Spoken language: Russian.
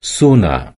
суна